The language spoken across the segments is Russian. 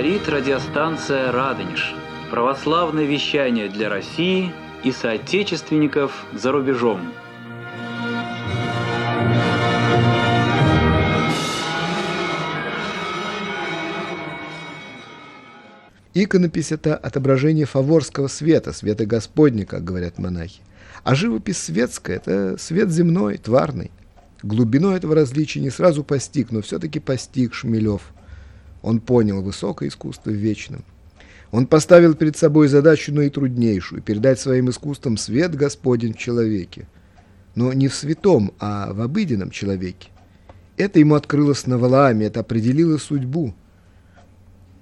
Говорит радиостанция «Радонеж». Православное вещание для России и соотечественников за рубежом. Иконопись – это отображение фаворского света, света Господня, как говорят монахи. А живопись светская – это свет земной, тварный. Глубину этого различия не сразу постиг, но все-таки постиг Шмелев. Он понял высокое искусство в вечном. Он поставил перед собой задачу наитруднейшую – передать своим искусством свет Господень в человеке. Но не в святом, а в обыденном человеке. Это ему открылось на Валааме, это определило судьбу.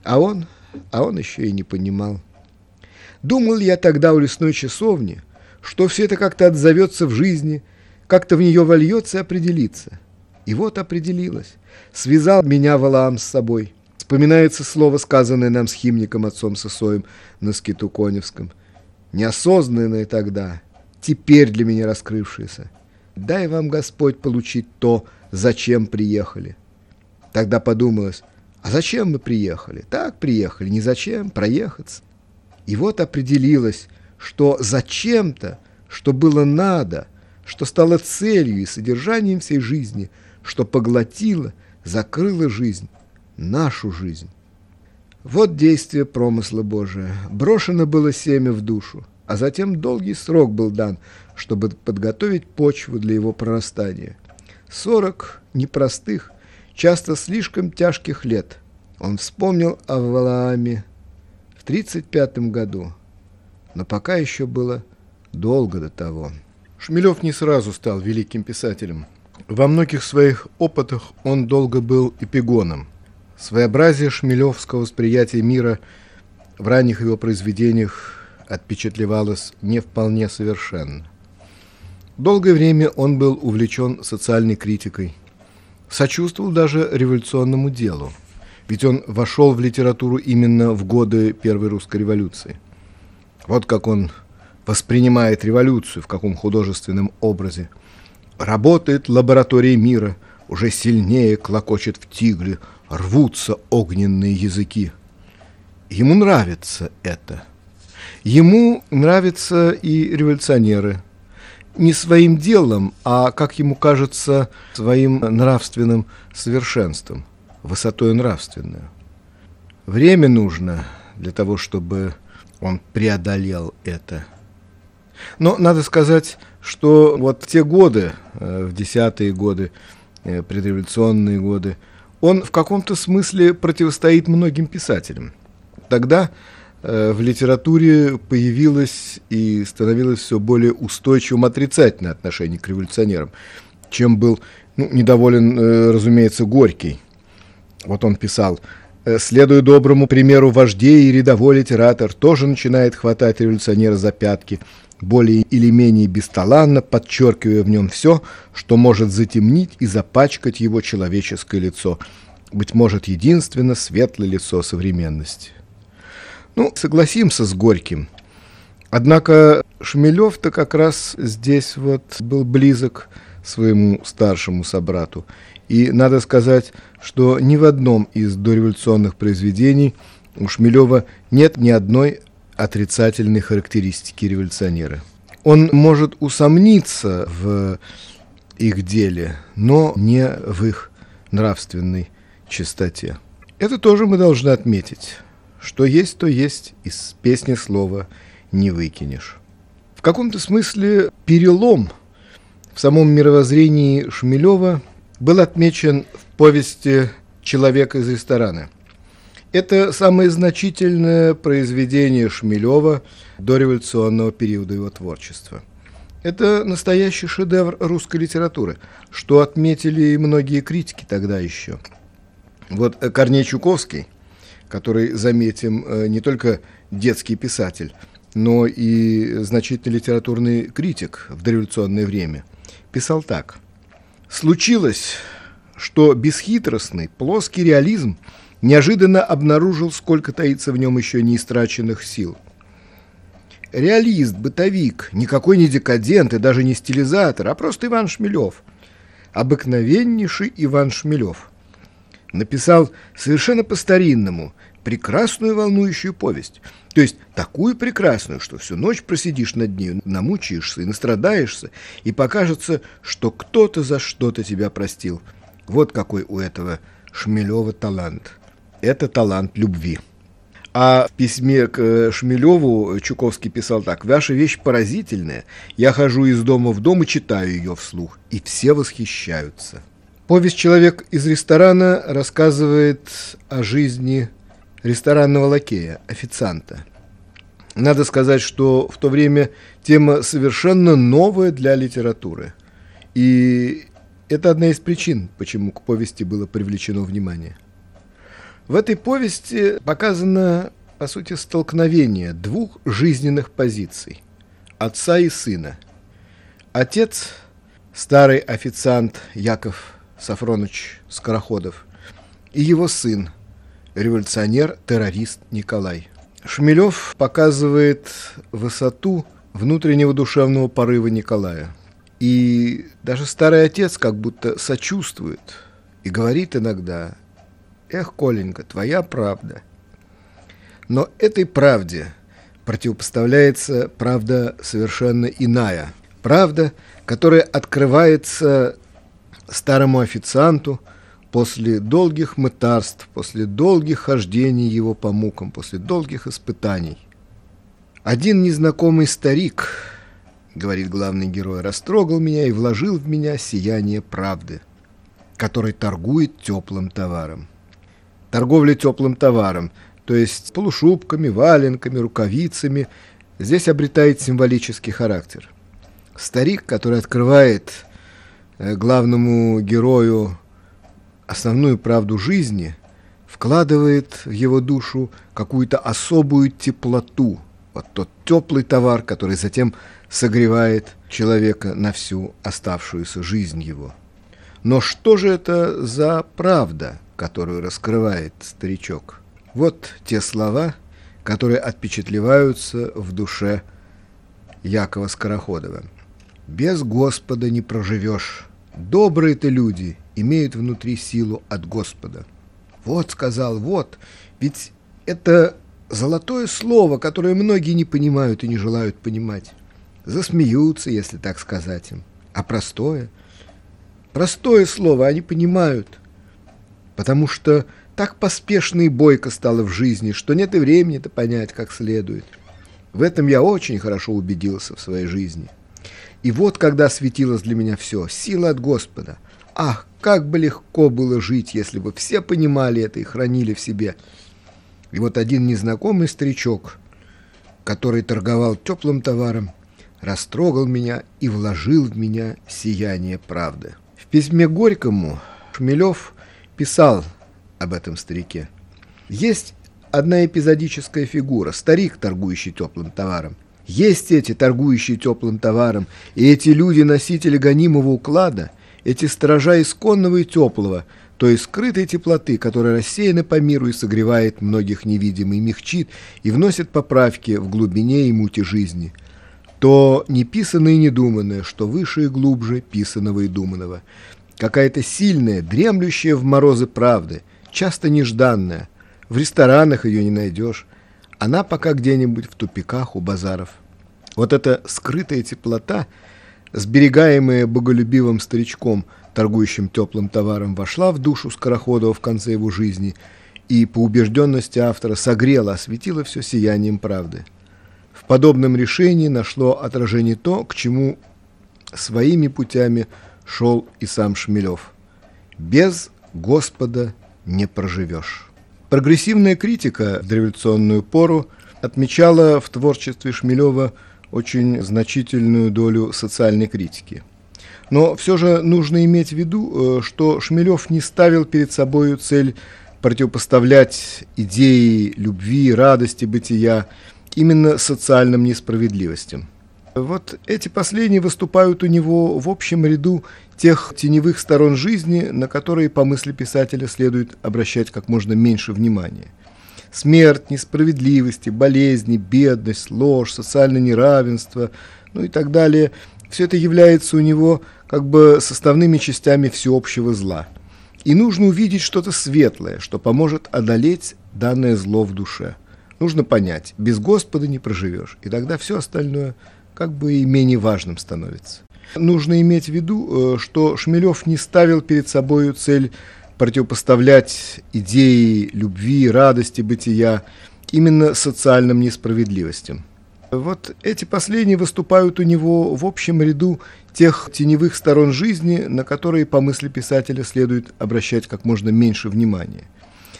А он а он еще и не понимал. Думал я тогда у лесной часовни, что все это как-то отзовется в жизни, как-то в нее вольется и определится. И вот определилось. Связал меня Валаам с собой. Вспоминается слово, сказанное нам с химником отцом Сысоем на скиту Коневском. Неосознанное тогда, теперь для меня раскрывшееся. Дай вам, Господь, получить то, зачем приехали. Тогда подумалось, а зачем мы приехали? Так приехали, не зачем, проехаться. И вот определилось, что зачем-то, что было надо, что стало целью и содержанием всей жизни, что поглотило, закрыло жизнь, нашу жизнь. Вот действие промысла Божия. Брошено было семя в душу, а затем долгий срок был дан, чтобы подготовить почву для его прорастания. Сорок непростых, часто слишком тяжких лет. Он вспомнил о Валааме в 35 году, но пока еще было долго до того. Шмелев не сразу стал великим писателем. Во многих своих опытах он долго был эпигоном. Своеобразие шмелевского восприятия мира в ранних его произведениях отпечатлевалось не вполне совершенно. Долгое время он был увлечен социальной критикой – сочувствовал даже революционному делу, ведь он вошел в литературу именно в годы Первой русской революции. Вот как он воспринимает революцию, в каком художественном образе. Работает лаборатория мира, уже сильнее клокочет в тигле, рвутся огненные языки. Ему нравится это. Ему нравятся и революционеры – не своим делом, а, как ему кажется, своим нравственным совершенством, высотой нравственную. Время нужно для того, чтобы он преодолел это. Но надо сказать, что вот те годы, э, в десятые годы, э, предреволюционные годы, он в каком-то смысле противостоит многим писателям. Тогда Э, в литературе появилось и становилось все более устойчивым отрицательное отношение к революционерам, чем был ну, недоволен, э, разумеется, Горький. Вот он писал, «Э, следуя доброму примеру вождей и рядовой литератор тоже начинает хватать революционера за пятки, более или менее бесталанно, подчеркивая в нем все, что может затемнить и запачкать его человеческое лицо, быть может, единственно светлое лицо современности. Ну, согласимся с Горьким. Однако Шмелев-то как раз здесь вот был близок своему старшему собрату. И надо сказать, что ни в одном из дореволюционных произведений у Шмелева нет ни одной отрицательной характеристики революционера. Он может усомниться в их деле, но не в их нравственной чистоте. Это тоже мы должны отметить. Что есть, то есть, из песни слова не выкинешь. В каком-то смысле перелом в самом мировоззрении Шмелева был отмечен в повести «Человек из ресторана». Это самое значительное произведение Шмелева до революционного периода его творчества. Это настоящий шедевр русской литературы, что отметили и многие критики тогда еще. Вот Корней Чуковский – который, заметим, э, не только детский писатель, но и значительный литературный критик в дореволюционное время, писал так. «Случилось, что бесхитростный, плоский реализм неожиданно обнаружил, сколько таится в нем еще неистраченных сил. Реалист, бытовик, никакой не декадент и даже не стилизатор, а просто Иван Шмелев. Обыкновеннейший Иван Шмелев. Написал совершенно по-старинному, прекрасную волнующую повесть. То есть такую прекрасную, что всю ночь просидишь над ней, намучаешься и настрадаешься, и покажется, что кто-то за что-то тебя простил. Вот какой у этого Шмелева талант. Это талант любви. А в письме к э, Шмелеву Чуковский писал так. «Ваша вещь поразительная. Я хожу из дома в дом и читаю ее вслух. И все восхищаются». Повесть «Человек из ресторана» рассказывает о жизни ресторанного лакея, официанта. Надо сказать, что в то время тема совершенно новая для литературы. И это одна из причин, почему к повести было привлечено внимание. В этой повести показано, по сути, столкновение двух жизненных позиций – отца и сына. Отец – старый официант Яков Сафронович Скороходов, и его сын – революционер-террорист Николай. Шмелев показывает высоту внутреннего душевного порыва Николая. И даже старый отец как будто сочувствует и говорит иногда – Эх, Коленька, твоя правда. Но этой правде противопоставляется правда совершенно иная. Правда, которая открывается старому официанту после долгих мытарств, после долгих хождений его по мукам, после долгих испытаний. Один незнакомый старик, говорит главный герой, растрогал меня и вложил в меня сияние правды, который торгует теплым товаром торговля теплым товаром, то есть полушубками, валенками, рукавицами, здесь обретает символический характер. Старик, который открывает э, главному герою основную правду жизни, вкладывает в его душу какую-то особую теплоту, вот тот теплый товар, который затем согревает человека на всю оставшуюся жизнь его. Но что же это за правда, которую раскрывает старичок? Вот те слова, которые отпечатлеваются в душе Якова Скороходова. «Без Господа не проживешь. Добрые ты люди имеют внутри силу от Господа». Вот, сказал, вот, ведь это золотое слово, которое многие не понимают и не желают понимать. Засмеются, если так сказать им. А простое – Простое слово они понимают, потому что так поспешно и бойко стало в жизни, что нет и времени-то понять как следует. В этом я очень хорошо убедился в своей жизни. И вот когда светилось для меня все, сила от Господа. Ах, как бы легко было жить, если бы все понимали это и хранили в себе. И вот один незнакомый старичок, который торговал теплым товаром, растрогал меня и вложил в меня сияние правды. В письме Горькому Шмелев писал об этом старике. Есть одна эпизодическая фигура, старик, торгующий теплым товаром. Есть эти, торгующие теплым товаром, и эти люди, носители гонимого уклада, эти сторожа исконного и теплого, той скрытой теплоты, которая рассеяна по миру и согревает многих невидимо, и мягчит, и вносит поправки в глубине и мути жизни – то не писанное и недуманное, что выше и глубже писанного и думанного. Какая-то сильная, дремлющая в морозы правды, часто нежданная. В ресторанах ее не найдешь. Она пока где-нибудь в тупиках у базаров. Вот эта скрытая теплота, сберегаемая боголюбивым старичком, торгующим теплым товаром, вошла в душу Скороходова в конце его жизни и, по убежденности автора, согрела, осветила все сиянием правды. В подобном решении нашло отражение то, к чему своими путями шел и сам Шмелев. Без Господа не проживешь. Прогрессивная критика в дореволюционную пору отмечала в творчестве Шмелева очень значительную долю социальной критики. Но все же нужно иметь в виду, э, что Шмелев не ставил перед собой цель противопоставлять идеи любви, радости бытия именно социальным несправедливостям. Вот эти последние выступают у него в общем ряду тех теневых сторон жизни, на которые, по мысли писателя, следует обращать как можно меньше внимания. Смерть, несправедливости, болезни, бедность, ложь, социальное неравенство, ну и так далее – все это является у него как бы составными частями всеобщего зла. И нужно увидеть что-то светлое, что поможет одолеть данное зло в душе. Нужно понять, без Господа не проживешь, и тогда все остальное как бы и менее важным становится. Нужно иметь в виду, э, что Шмелев не ставил перед собой цель противопоставлять идеи любви, радости, бытия именно социальным несправедливостям. Вот эти последние выступают у него в общем ряду тех теневых сторон жизни, на которые, по мысли писателя, следует обращать как можно меньше внимания.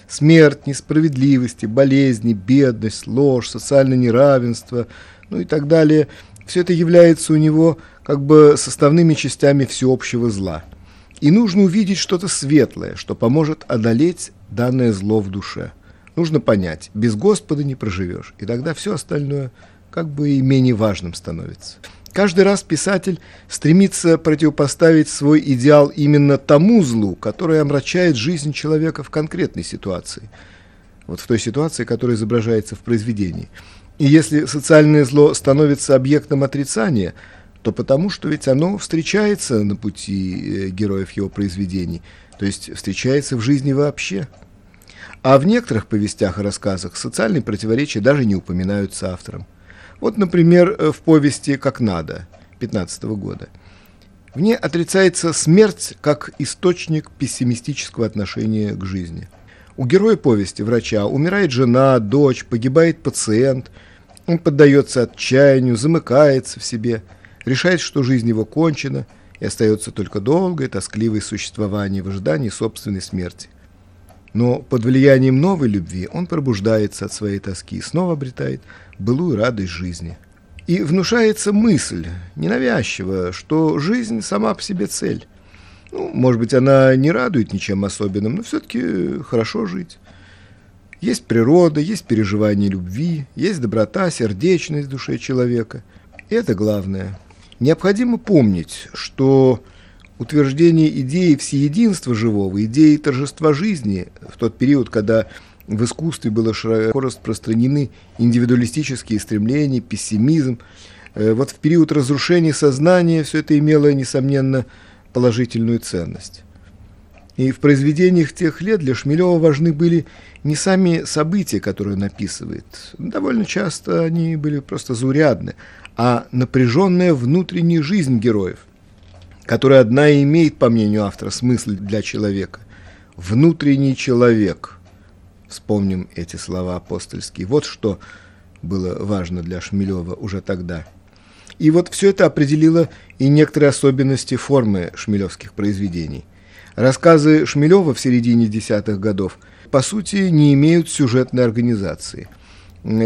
Смерть, несправедливости, болезни, бедность, ложь, социальное неравенство, ну и так далее – все это является у него как бы составными частями всеобщего зла. И нужно увидеть что-то светлое, что поможет одолеть данное зло в душе. Нужно понять, без Господа не проживешь, и тогда все остальное как бы и менее важным становится. Каждый раз писатель стремится противопоставить свой идеал именно тому злу, которое омрачает жизнь человека в конкретной ситуации. Вот в той ситуации, которая изображается в произведении. И если социальное зло становится объектом отрицания, то потому что ведь оно встречается на пути э, героев его произведений, то есть встречается в жизни вообще. А в некоторых повестях и рассказах социальные противоречия даже не упоминаются автором. Вот, например, э, в повести «Как надо» 15 года. В ней отрицается смерть как источник пессимистического отношения к жизни. У героя повести, врача, умирает жена, дочь, погибает пациент – он поддается отчаянию, замыкается в себе, решает, что жизнь его кончена, и остается только долгое, тоскливое существование в ожидании собственной смерти. Но под влиянием новой любви он пробуждается от своей тоски и снова обретает былую радость жизни. И внушается мысль, ненавязчиво, что жизнь сама по себе цель. Ну, может быть, она не радует ничем особенным, но все-таки хорошо жить. Есть природа, есть переживание любви, есть доброта, сердечность в душе человека. И это главное. Необходимо помнить, что утверждение идеи всеединства живого, идеи торжества жизни в тот период, когда в искусстве было широко распространены индивидуалистические стремления, пессимизм, э, вот в период разрушения сознания все это имело, несомненно, положительную ценность. И в произведениях тех лет для Шмелева важны были не сами события, которые он описывает, довольно часто они были просто заурядны, а напряженная внутренняя жизнь героев, которая одна и имеет, по мнению автора, смысл для человека. Внутренний человек. Вспомним эти слова апостольские. Вот что было важно для Шмелева уже тогда. И вот все это определило и некоторые особенности формы шмелевских произведений – Рассказы Шмелева в середине десятых годов, по сути, не имеют сюжетной организации.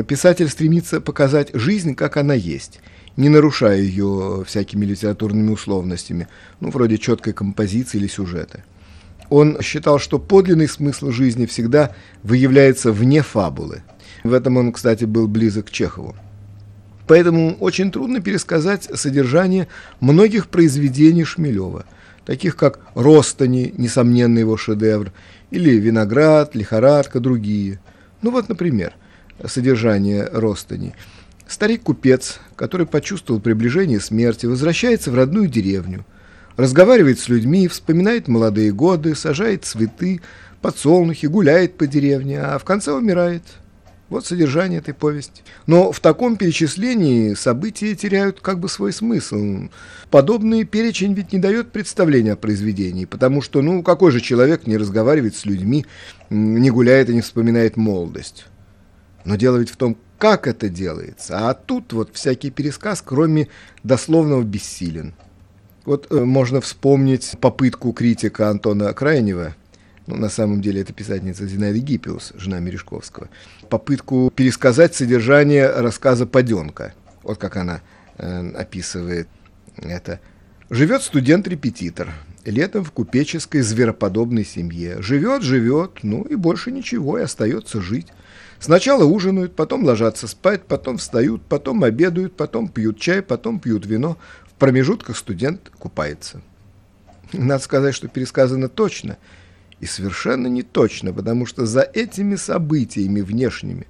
Писатель стремится показать жизнь, как она есть, не нарушая ее всякими литературными условностями, ну, вроде четкой композиции или сюжета. Он считал, что подлинный смысл жизни всегда выявляется вне фабулы. В этом он, кстати, был близок к Чехову. Поэтому очень трудно пересказать содержание многих произведений Шмелева – таких как «Ростони», несомненно его шедевр, или «Виноград», «Лихорадка», другие. Ну вот, например, содержание «Ростони». Старик-купец, который почувствовал приближение смерти, возвращается в родную деревню, разговаривает с людьми, вспоминает молодые годы, сажает цветы, подсолнухи, гуляет по деревне, а в конце умирает – вот содержание этой повести. Но в таком перечислении события теряют как бы свой смысл. Подобный перечень ведь не дает представления о произведении, потому что, ну, какой же человек не разговаривает с людьми, не гуляет и не вспоминает молодость. Но дело ведь в том, как это делается. А тут вот всякий пересказ, кроме дословного, бессилен. Вот э, можно вспомнить попытку критика Антона Крайнева – ну, на самом деле это писательница Зинаида Гиппиус, жена Мережковского, попытку пересказать содержание рассказа «Паденка». Вот как она э, описывает это. Живет студент-репетитор, летом в купеческой звероподобной семье. Живет, живет, ну и больше ничего, и остается жить. Сначала ужинают, потом ложатся спать, потом встают, потом обедают, потом пьют чай, потом пьют вино. В промежутках студент купается. Надо сказать, что пересказано точно – и совершенно не точно, потому что за этими событиями внешними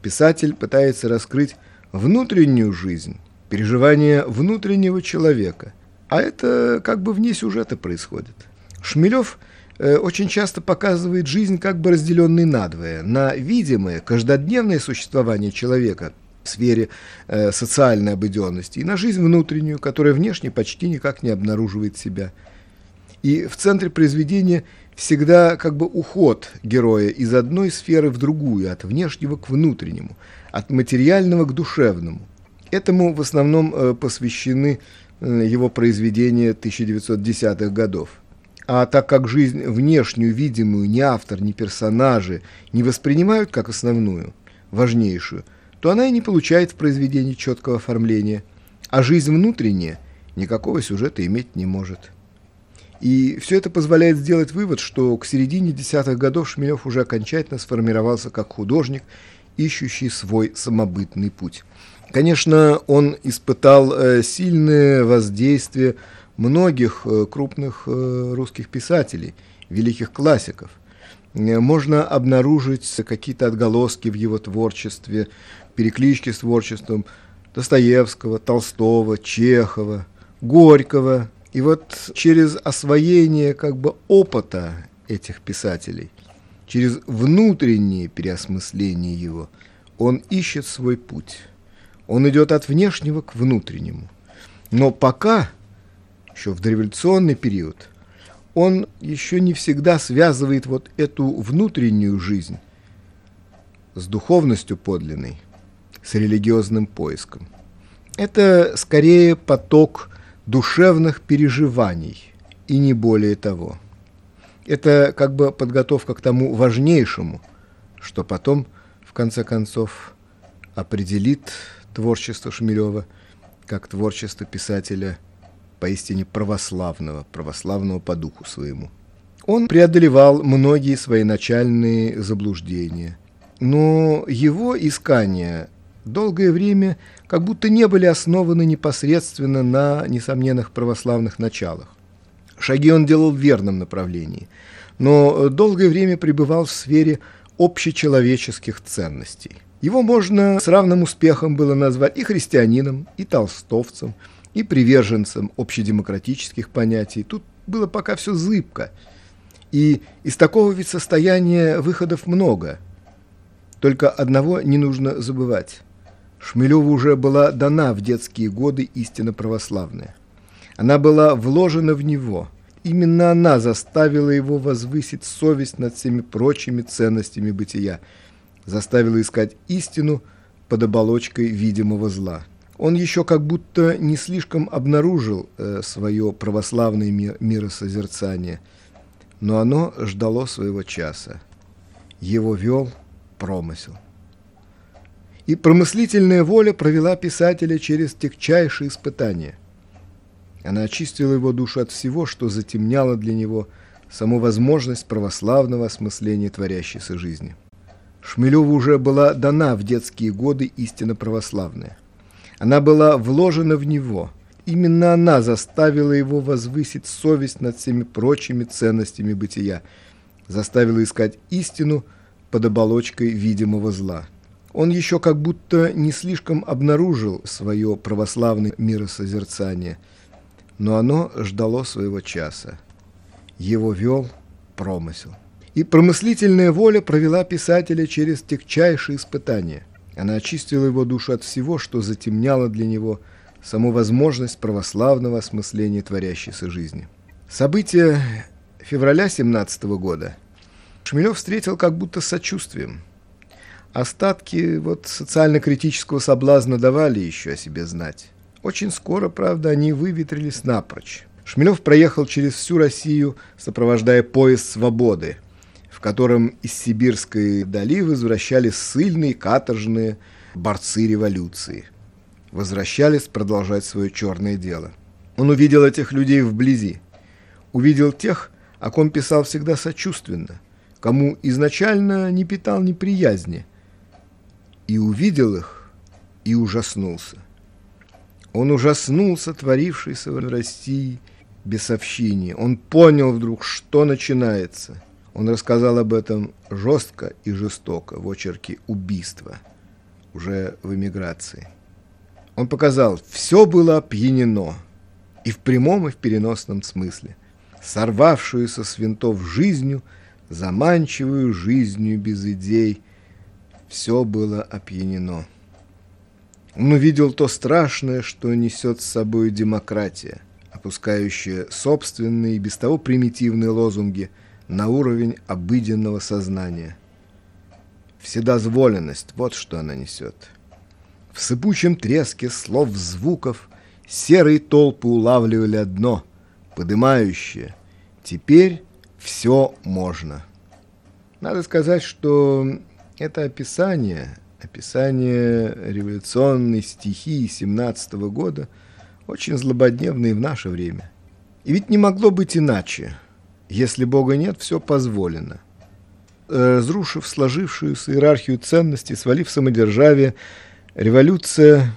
писатель пытается раскрыть внутреннюю жизнь, переживания внутреннего человека. А это как бы вне сюжета происходит. Шмелев э, очень часто показывает жизнь как бы разделенной надвое на видимое, каждодневное существование человека в сфере э, социальной обыденности и на жизнь внутреннюю, которая внешне почти никак не обнаруживает себя. И в центре произведения всегда как бы уход героя из одной сферы в другую, от внешнего к внутреннему, от материального к душевному. Этому в основном э, посвящены э, его произведения 1910-х годов. А так как жизнь внешнюю, видимую, ни автор, ни персонажи не воспринимают как основную, важнейшую, то она и не получает в произведении четкого оформления, а жизнь внутренняя никакого сюжета иметь не может. И все это позволяет сделать вывод, что к середине десятых годов Шмелев уже окончательно сформировался как художник, ищущий свой самобытный путь. Конечно, он испытал э, сильное воздействие многих э, крупных э, русских писателей, великих классиков. Можно обнаружить какие-то отголоски в его творчестве, переклички с творчеством Достоевского, Толстого, Чехова, Горького, и вот через освоение как бы опыта этих писателей, через внутреннее переосмысление его, он ищет свой путь. Он идет от внешнего к внутреннему. Но пока, еще в дореволюционный период, он еще не всегда связывает вот эту внутреннюю жизнь с духовностью подлинной, с религиозным поиском. Это скорее поток душевных переживаний, и не более того. Это как бы подготовка к тому важнейшему, что потом, в конце концов, определит творчество Шмелева как творчество писателя поистине православного, православного по духу своему. Он преодолевал многие свои начальные заблуждения, но его искания долгое время как будто не были основаны непосредственно на несомненных православных началах. Шаги он делал в верном направлении, но долгое время пребывал в сфере общечеловеческих ценностей. Его можно с равным успехом было назвать и христианином, и толстовцем, и приверженцем общедемократических понятий. Тут было пока все зыбко. И из такого ведь состояния выходов много. Только одного не нужно забывать. Шмелеву уже была дана в детские годы истина православная. Она была вложена в него. Именно она заставила его возвысить совесть над всеми прочими ценностями бытия, заставила искать истину под оболочкой видимого зла. Он еще как будто не слишком обнаружил э, свое православное ми миросозерцание, но оно ждало своего часа. Его вел промысел. И промыслительная воля провела писателя через тягчайшие испытания. Она очистила его душу от всего, что затемняло для него саму возможность православного осмысления творящейся жизни. Шмелеву уже была дана в детские годы истина православная. Она была вложена в него. Именно она заставила его возвысить совесть над всеми прочими ценностями бытия, заставила искать истину под оболочкой видимого зла – он еще как будто не слишком обнаружил свое православное миросозерцание, но оно ждало своего часа. Его вел промысел. И промыслительная воля провела писателя через тягчайшие испытания. Она очистила его душу от всего, что затемняло для него саму возможность православного осмысления творящейся жизни. События февраля 17 года Шмелев встретил как будто с сочувствием – Остатки вот социально-критического соблазна давали еще о себе знать. Очень скоро, правда, они выветрились напрочь. Шмелев проехал через всю Россию, сопровождая поезд «Свободы», в котором из сибирской дали возвращались ссыльные, каторжные борцы революции. Возвращались продолжать свое черное дело. Он увидел этих людей вблизи. Увидел тех, о ком писал всегда сочувственно, кому изначально не питал неприязни – и увидел их, и ужаснулся. Он ужаснулся творившейся в России бесовщине. Он понял вдруг, что начинается. Он рассказал об этом жестко и жестоко в очерке «Убийство», уже в эмиграции. Он показал, все было опьянено, и в прямом, и в переносном смысле. сорвавшуюся с винтов жизнью, заманчивую жизнью без идей. Все было опьянено. Он увидел то страшное, что несет с собой демократия, опускающая собственные без того примитивные лозунги на уровень обыденного сознания. Вседозволенность – вот что она несет. В сыпучем треске слов, звуков серые толпы улавливали одно – подымающее. Теперь все можно. Надо сказать, что это описание – Описание революционной стихии 17 -го года очень злободневно в наше время. И ведь не могло быть иначе. Если Бога нет, все позволено. Разрушив сложившуюся иерархию ценностей, свалив самодержавие, революция,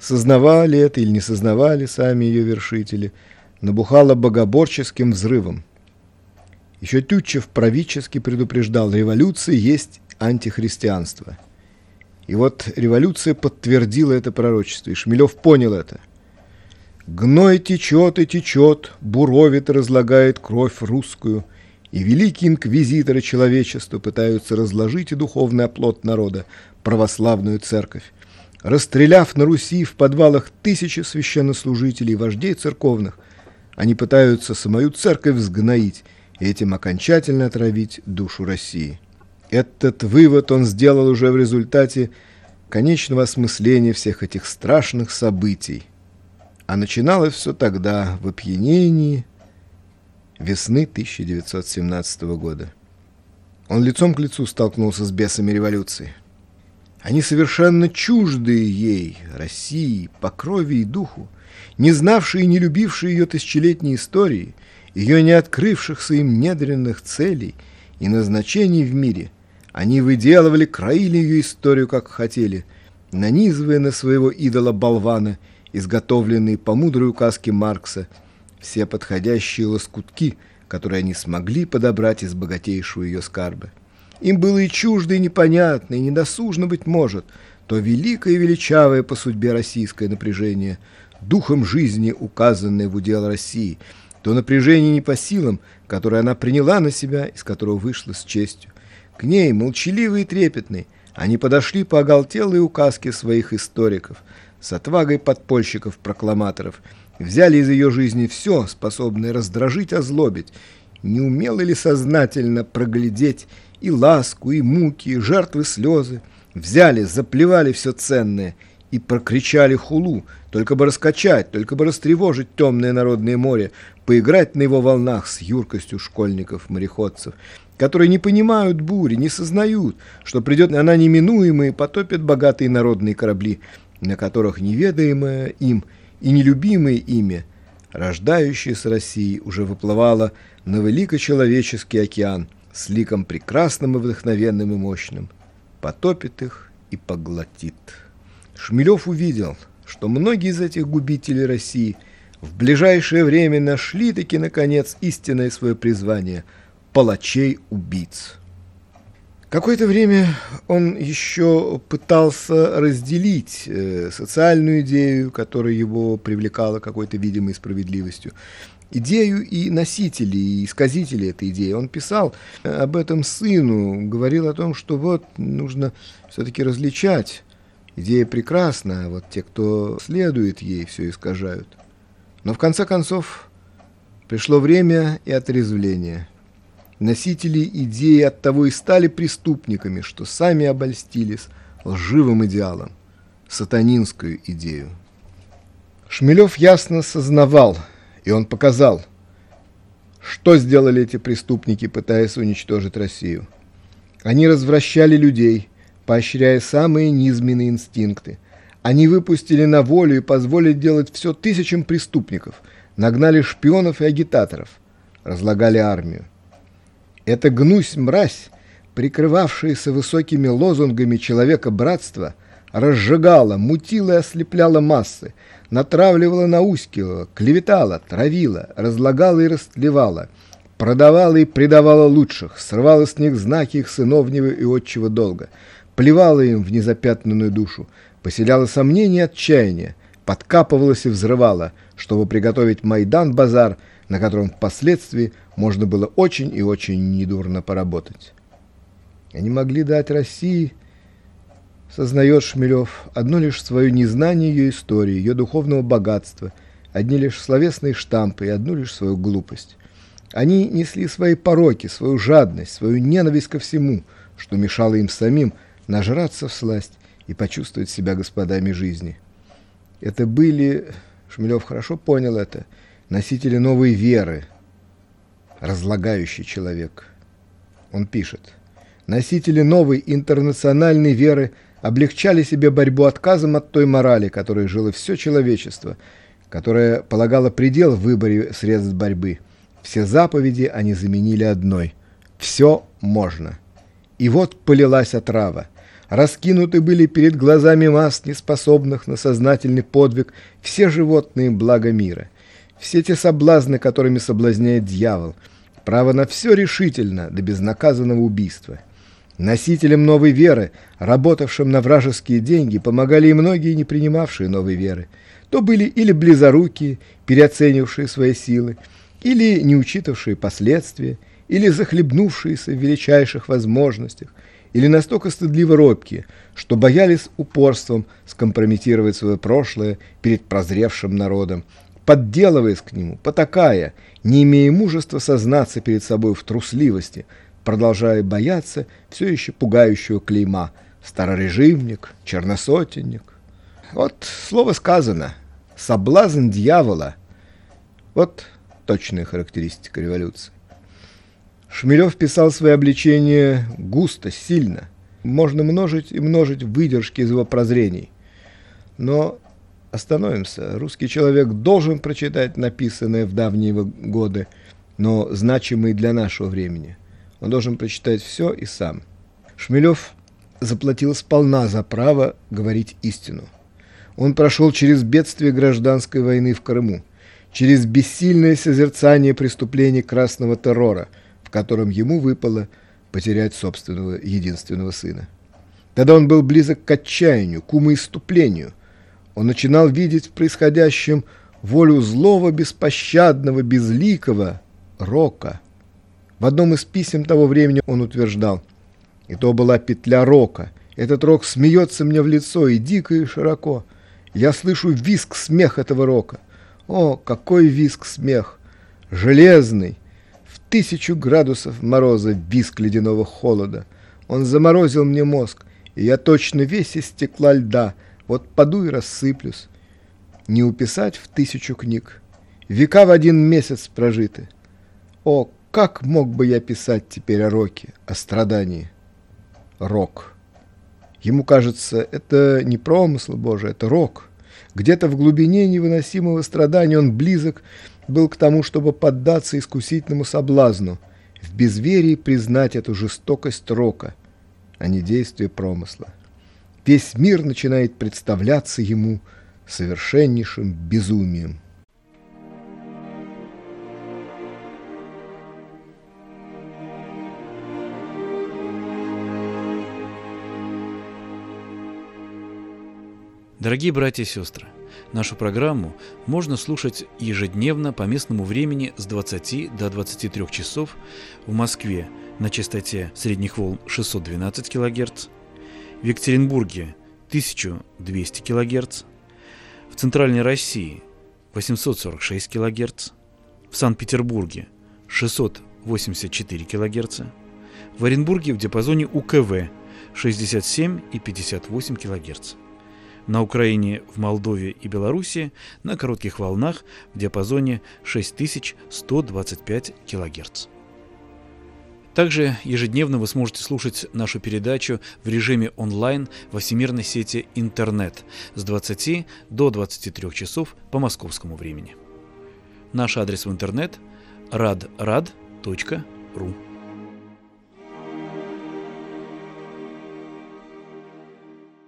сознавали это или не сознавали сами ее вершители, набухала богоборческим взрывом. Еще Тютчев правительски предупреждал, революция есть антихристианство – и вот революция подтвердила это пророчество, и Шмелев понял это. Гной течет и течет, буровит и разлагает кровь русскую, и великие инквизиторы человечества пытаются разложить и духовный оплот народа, православную церковь. Расстреляв на Руси в подвалах тысячи священнослужителей и вождей церковных, они пытаются самую церковь сгноить и этим окончательно отравить душу России. Этот вывод он сделал уже в результате конечного осмысления всех этих страшных событий. А начиналось все тогда, в опьянении весны 1917 года. Он лицом к лицу столкнулся с бесами революции. Они совершенно чуждые ей, России, по крови и духу, не знавшие и не любившие ее тысячелетней истории, ее не открывшихся им недренных целей и назначений в мире – они выделывали, краили ее историю, как хотели, нанизывая на своего идола-болвана, изготовленные по мудрой указке Маркса, все подходящие лоскутки, которые они смогли подобрать из богатейшего ее скарба. Им было и чуждо, и непонятно, и недосужно, быть может, то великое и величавое по судьбе российское напряжение, духом жизни, указанное в удел России, то напряжение не по силам, которое она приняла на себя, из которого вышла с честью. К ней, молчаливый и трепетный, они подошли по оголтелой указке своих историков, с отвагой подпольщиков-прокламаторов, взяли из ее жизни все, способное раздражить, озлобить, не умело ли сознательно проглядеть и ласку, и муки, и жертвы слезы, взяли, заплевали все ценное и прокричали хулу, только бы раскачать, только бы растревожить темное народное море, поиграть на его волнах с юркостью школьников-мореходцев – которые не понимают бури, не сознают, что придет она неминуемая и потопит богатые народные корабли, на которых неведаемое им и нелюбимое имя, рождающееся России, уже выплывало на великочеловеческий океан с ликом прекрасным и вдохновенным и мощным, потопит их и поглотит. Шмелев увидел, что многие из этих губителей России в ближайшее время нашли-таки, наконец, истинное свое призвание – палачей-убийц. Какое-то время он еще пытался разделить э, социальную идею, которая его привлекала какой-то видимой справедливостью, идею и носители, и исказители этой идеи. Он писал об этом сыну, говорил о том, что вот нужно все-таки различать. Идея прекрасна, а вот те, кто следует ей, все искажают. Но в конце концов пришло время и отрезвления – Носители идеи от того и стали преступниками, что сами обольстились лживым идеалом, сатанинскую идею. Шмелев ясно сознавал, и он показал, что сделали эти преступники, пытаясь уничтожить Россию. Они развращали людей, поощряя самые низменные инстинкты. Они выпустили на волю и позволили делать все тысячам преступников, нагнали шпионов и агитаторов, разлагали армию. Эта гнусь-мразь, прикрывавшаяся высокими лозунгами человека братства, разжигала, мутила и ослепляла массы, натравливала, наускивала, клеветала, травила, разлагала и растлевала, продавала и предавала лучших, срывала с них знаки их сыновнего и отчего долга, плевала им в незапятнанную душу, поселяла сомнения и отчаяние, подкапывалась и взрывала, чтобы приготовить Майдан-базар на котором впоследствии можно было очень и очень недурно поработать. Они могли дать России, сознает Шмелев, одно лишь свое незнание ее истории, ее духовного богатства, одни лишь словесные штампы и одну лишь свою глупость. Они несли свои пороки, свою жадность, свою ненависть ко всему, что мешало им самим нажраться в сласть и почувствовать себя господами жизни. Это были, Шмелев хорошо понял это, носители новой веры, разлагающий человек. Он пишет, носители новой интернациональной веры облегчали себе борьбу отказом от той морали, которой жило все человечество, которая полагала предел в выборе средств борьбы. Все заповеди они заменили одной. Все можно. И вот полилась отрава. Раскинуты были перед глазами масс, неспособных на сознательный подвиг, все животные блага мира. Все те соблазны, которыми соблазняет дьявол. Право на все решительно, до безнаказанного убийства. Носителям новой веры, работавшим на вражеские деньги, помогали и многие, не принимавшие новой веры. То были или близорукие, переоценившие свои силы, или не учитавшие последствия, или захлебнувшиеся в величайших возможностях, или настолько стыдливо робкие, что боялись упорством скомпрометировать свое прошлое перед прозревшим народом, подделываясь к нему, потакая, не имея мужества сознаться перед собой в трусливости, продолжая бояться все еще пугающего клейма «старорежимник», «черносотенник». Вот слово сказано «соблазн дьявола». Вот точная характеристика революции. Шмелев писал свои обличения густо, сильно. Можно множить и множить выдержки из его прозрений. Но остановимся. Русский человек должен прочитать написанное в давние годы, но значимые для нашего времени. Он должен прочитать все и сам. Шмелев заплатил сполна за право говорить истину. Он прошел через бедствие гражданской войны в Крыму, через бессильное созерцание преступлений красного террора – в котором ему выпало потерять собственного единственного сына. Тогда он был близок к отчаянию, к умоиступлению. Он начинал видеть в происходящем волю злого, беспощадного, безликого рока. В одном из писем того времени он утверждал, и то была петля рока. Этот рок смеется мне в лицо и дико, и широко. Я слышу виск смех этого рока. О, какой виск смех! Железный, тысячу градусов мороза, виск ледяного холода. Он заморозил мне мозг, и я точно весь из стекла льда, вот паду и рассыплюсь. Не уписать в тысячу книг. Века в один месяц прожиты. О, как мог бы я писать теперь о роке, о страдании? Рок. Ему кажется, это не промысл Божий, это рок. Где-то в глубине невыносимого страдания он близок был к тому, чтобы поддаться искусительному соблазну, в безверии признать эту жестокость рока, а не действие промысла. Весь мир начинает представляться ему совершеннейшим безумием. Дорогие братья и сестры, Нашу программу можно слушать ежедневно по местному времени с 20 до 23 часов в Москве на частоте средних волн 612 кГц, в Екатеринбурге 1200 кГц, в Центральной России 846 кГц, в Санкт-Петербурге 684 кГц, в Оренбурге в диапазоне УКВ 67 и 58 кГц на Украине, в Молдове и Беларуси на коротких волнах в диапазоне 6125 кГц. Также ежедневно вы сможете слушать нашу передачу в режиме онлайн во всемирной сети интернет с 20 до 23 часов по московскому времени. Наш адрес в интернет – radrad.ru